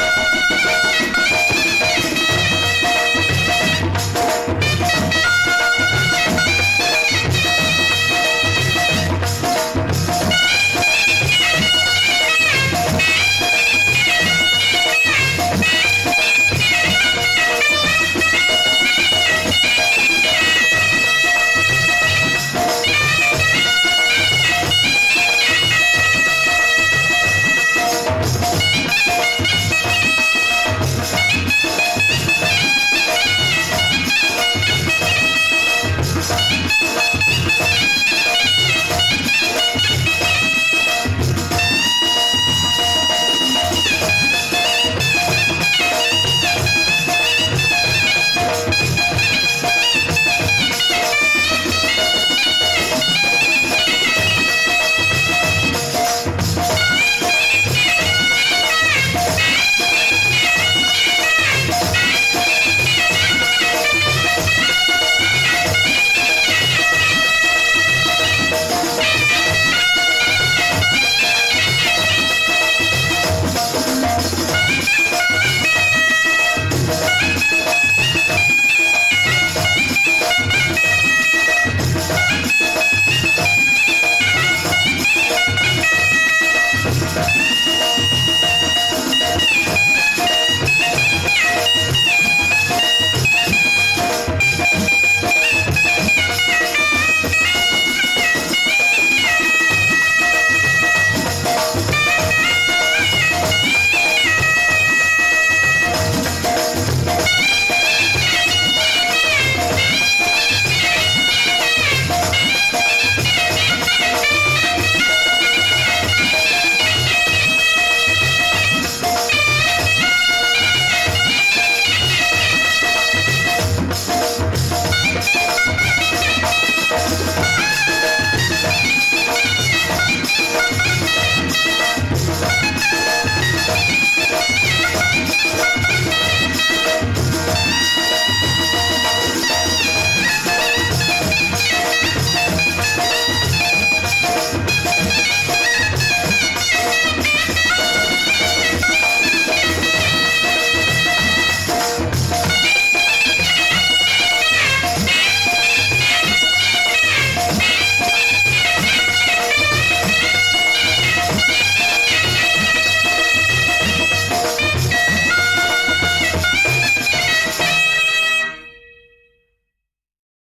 Música